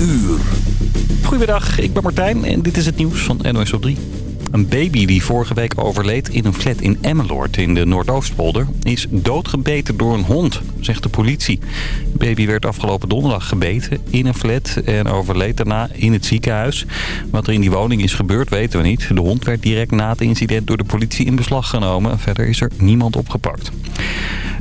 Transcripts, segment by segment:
uur. Goedemiddag, ik ben Martijn en dit is het nieuws van NOS op 3. Een baby die vorige week overleed in een flat in Emmeloord in de Noordoostpolder... is doodgebeten door een hond, zegt de politie. De baby werd afgelopen donderdag gebeten in een flat en overleed daarna in het ziekenhuis. Wat er in die woning is gebeurd weten we niet. De hond werd direct na het incident door de politie in beslag genomen. Verder is er niemand opgepakt.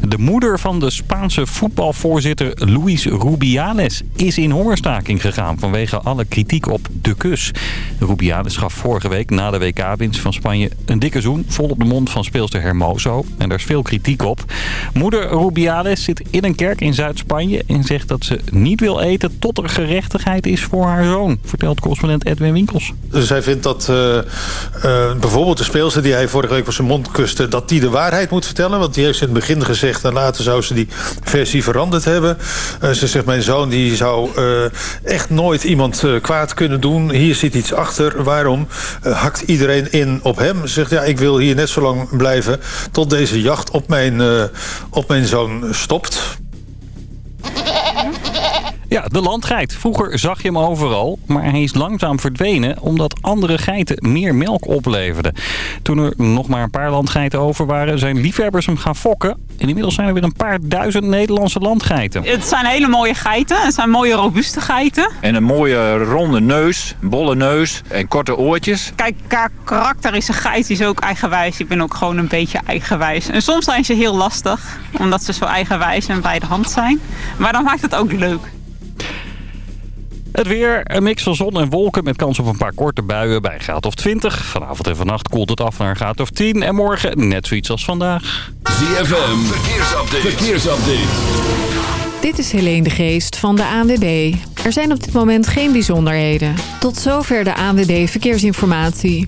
De moeder van de Spaanse voetbalvoorzitter Luis Rubiales is in hongerstaking gegaan vanwege alle kritiek op de kus. Rubiales gaf vorige week na de WK-winst van Spanje een dikke zoen vol op de mond van speelster Hermoso. En daar is veel kritiek op. Moeder Rubiales zit in een kerk in Zuid-Spanje en zegt dat ze niet wil eten tot er gerechtigheid is voor haar zoon, vertelt correspondent Edwin Winkels. Dus hij vindt dat uh, uh, bijvoorbeeld de speelster die hij vorige week op zijn mond kuste, dat die de waarheid moet vertellen. Want die heeft in het begin gezegd en later zou ze die versie veranderd hebben. Uh, ze zegt, mijn zoon die zou uh, echt nooit iemand uh, kwaad kunnen doen. Hier zit iets achter. Waarom hakt iedereen in op hem? Ze zegt, ja, ik wil hier net zo lang blijven... tot deze jacht op mijn, op mijn zoon stopt. Ja, de landgeit. Vroeger zag je hem overal, maar hij is langzaam verdwenen omdat andere geiten meer melk opleverden. Toen er nog maar een paar landgeiten over waren, zijn liefhebbers hem gaan fokken. En inmiddels zijn er weer een paar duizend Nederlandse landgeiten. Het zijn hele mooie geiten. Het zijn mooie robuuste geiten. En een mooie ronde neus, bolle neus en korte oortjes. Kijk, karakter is een geit, die is ook eigenwijs. Ik ben ook gewoon een beetje eigenwijs. En soms zijn ze heel lastig, omdat ze zo eigenwijs en bij de hand zijn. Maar dan maakt het ook leuk. Het weer, een mix van zon en wolken met kans op een paar korte buien bij een graad of 20. Vanavond en vannacht koelt het af naar een graad of 10. En morgen net zoiets als vandaag. ZFM, verkeersupdate. verkeersupdate. Dit is Helene de Geest van de ANWB. Er zijn op dit moment geen bijzonderheden. Tot zover de ANWB Verkeersinformatie.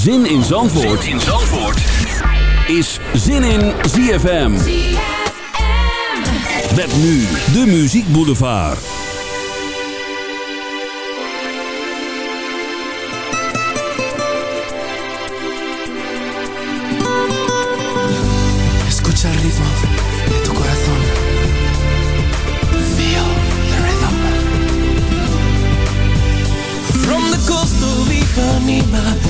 Zin in Zandvoort, zin in Zandvoort. is Zin in ZFM. Met nu de Muziek Boulevard. Escucha el ritmo de tu corazón. Feel the rhythm. From the coast of Ipanema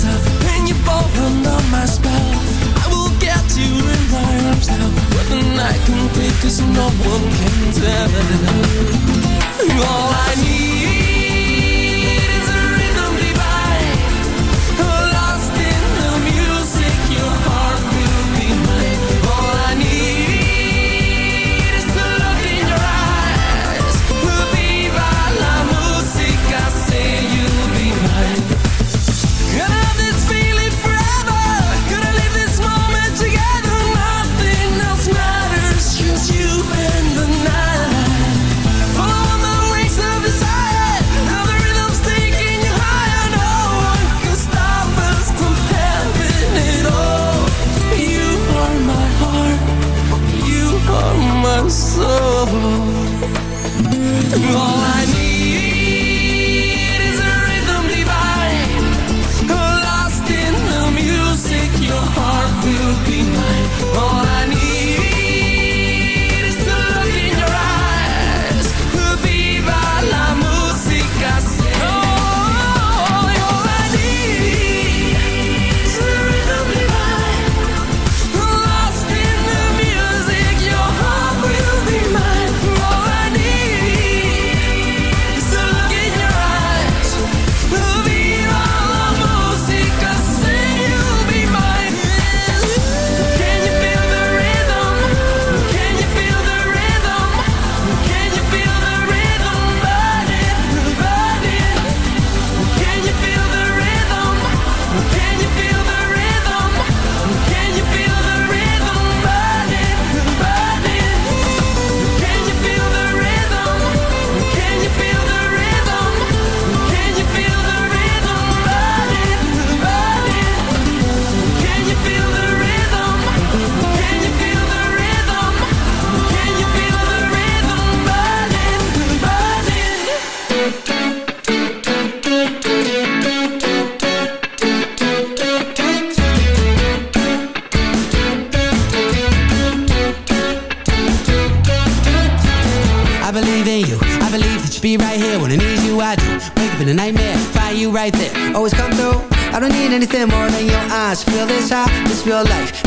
closer and you fall under my spell, I will get you in my arms now. But the night can take cause no one can tell.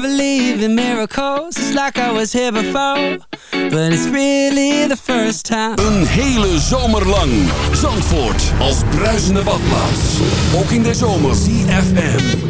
believe in miracles. It's like I was here before. But it's really the first time. Een hele zomer lang. Zandvoort als bruisende badplaats. Ook in de zomer. CFM.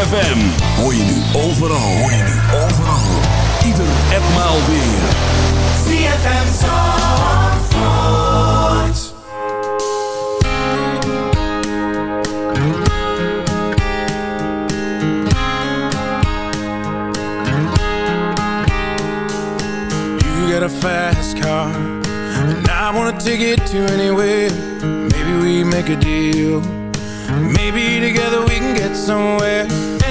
ZFM. Hoor je nu overal. Hoor je nu overal. Ieder en maal weer. ZFM Zandvoort. You got a fast car, and I wanna take it to anywhere. Maybe we make a deal. Maybe together we can get somewhere.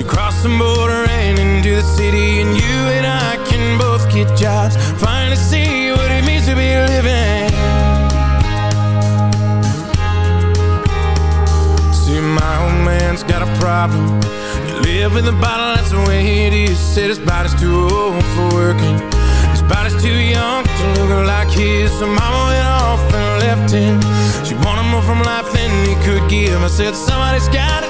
To cross the border and into the city. And you and I can both get jobs. Finally see what it means to be living. See, my old man's got a problem. You live in the bottle, that's the way it is. Said his body's too old for working. His body's too young to look like his. So mama went off and left him. She wanted more from life than he could give. I said, somebody's gotta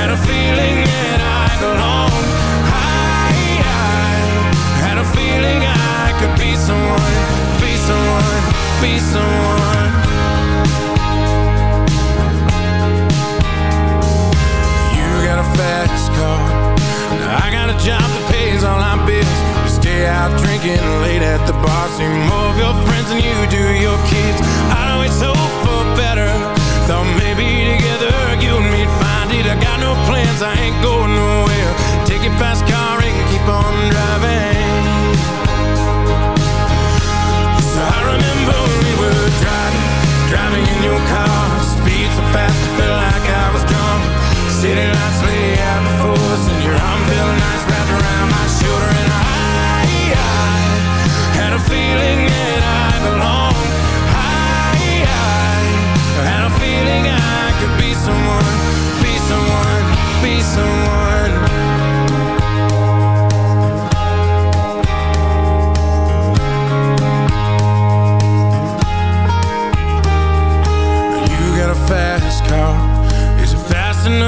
together you got a facts gone and me'd it. I got no plans, I ain't going nowhere. Take your fast car and keep on driving. So I remember we were driving, driving in your car. Speed so fast, I felt like I was drunk. City lights lay out before us, and your arm felt nice wrapped around my shoulder.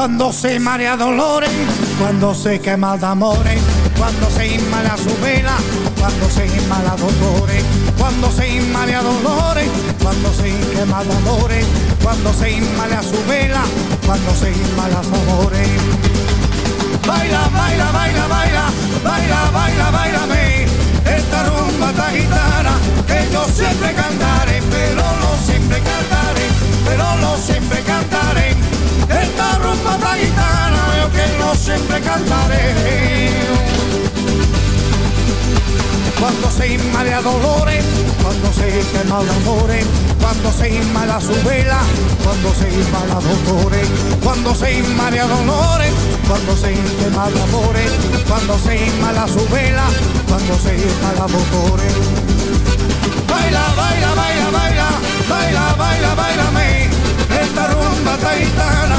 Cuando se marea dolores, cuando se quema de amores, cuando se inmala su vela, cuando se inmala dolores, cuando se inmala dolores, cuando se quema de amores, cuando se inmala su vela, cuando se inmala su amores. Baila, baila, baila, baila, baila, baila, bailame, esta rumba esta gitana que yo siempre cantaré, pero no siempre cantaré, pero no siempre cantaré. Rumba esta gitana yo que no siempre cantaré. Cuando se inmala dolores, cuando se quema de amores, cuando se inmala su vela, cuando se inmala dolores, cuando se inmala dolores, cuando se quema de amores, cuando se inmala su vela, cuando se inmala dolores. Baila, baila, baila, baila, baila, baila, bailame, esta rumba taitana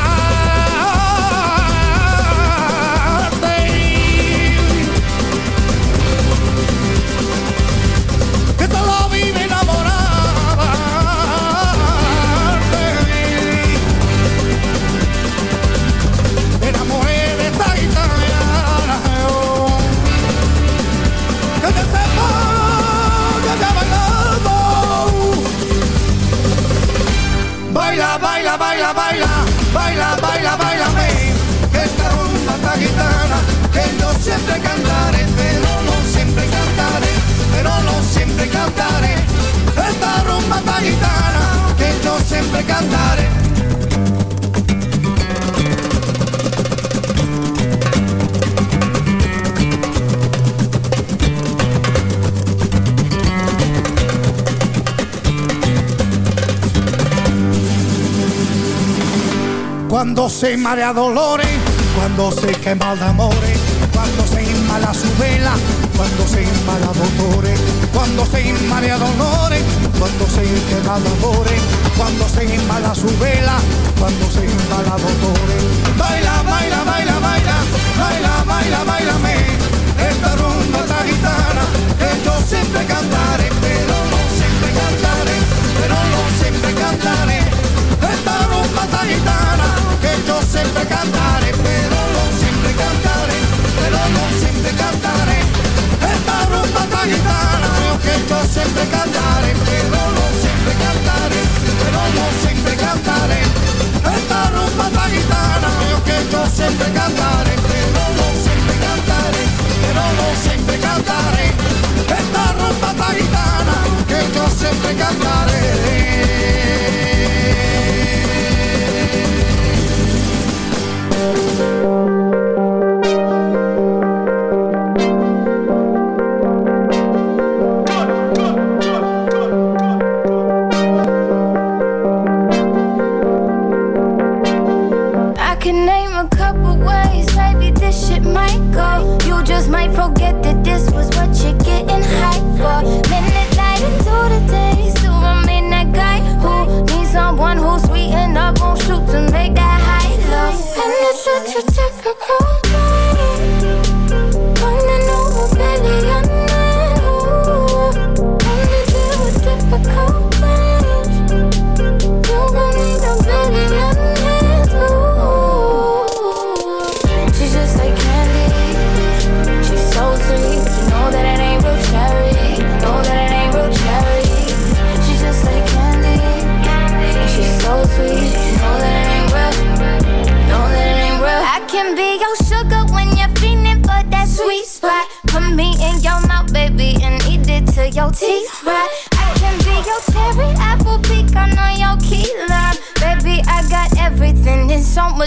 siempre cantaré esta rumba tan gitana que yo siempre cantaré. Cuando se marea dolores, cuando se quema el amor, cuando se inmala su vela, cuando se inmala dolores cuando se inmarea dolores, cuando se quema dolores, cuando se inmala su vela, cuando se inmala dolores. Baila, baila, baila, baila.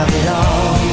Have it all.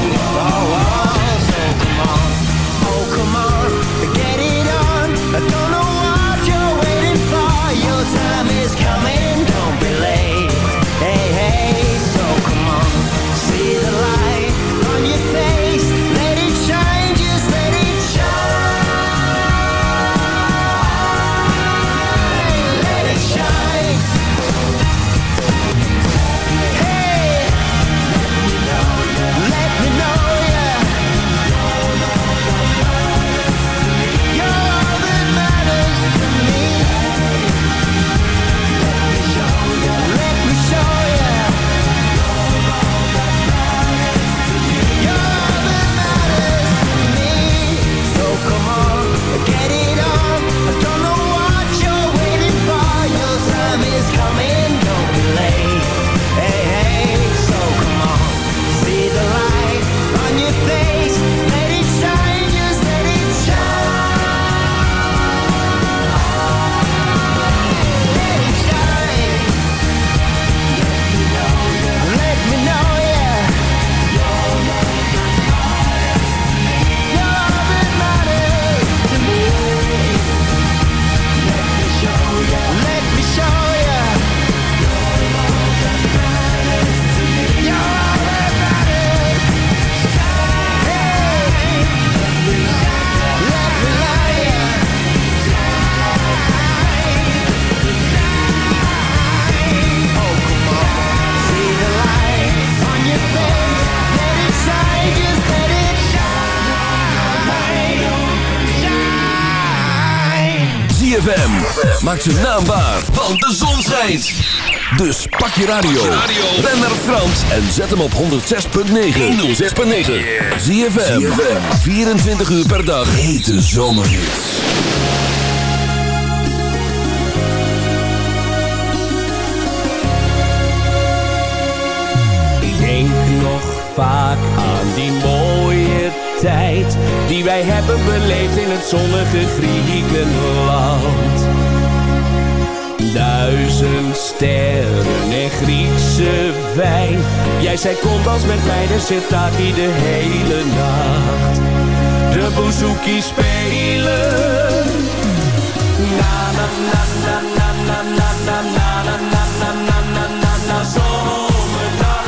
Zijn naam waar, want de zon schijnt. Dus pak je radio. Ben naar Frans en zet hem op 106.9. 106.9. ZFM. 24 uur per dag. Hete zomerhits. Ik denk nog vaak aan die mooie tijd die wij hebben beleefd in het zonnige Griekenland. Duizend sterren en Griekse wijn. Jij zei kom als met mij de sitaki de hele nacht. De bouzouki spelen. Na na na na na na na na na na na na na na na na zomernacht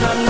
na na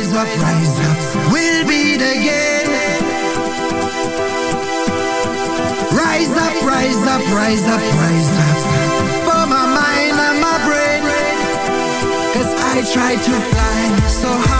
rise up, rise up. We'll beat game. Rise up, rise up, rise up, rise up. For my mind and my brain. Cause I try to fly so high.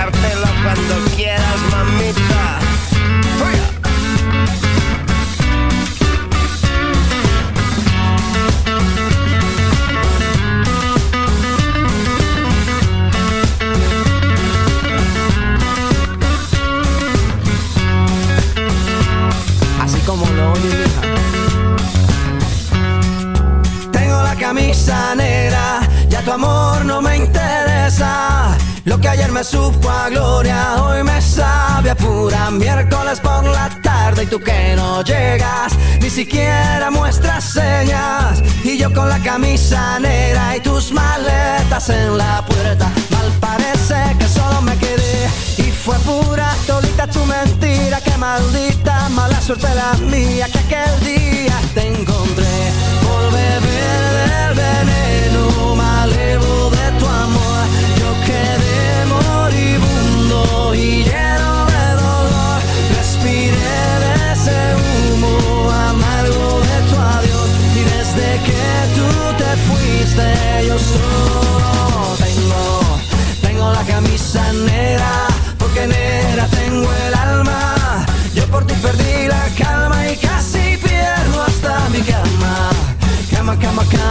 Enterrártelo cuando quieras, mamita. Así como lo mija. Tengo la camisa negra, ya tu amor no me interesa. Lo que ayer me supo a gloria, hoy me sabe pura miércoles por la tarde y tú que no llegas, ni siquiera muestras señas. Y yo con la camisa negra y tus maletas en la puerta, mal parece que solo me quedé y fue pura todita tu mentira, que maldita mala suerte la mía que aquel día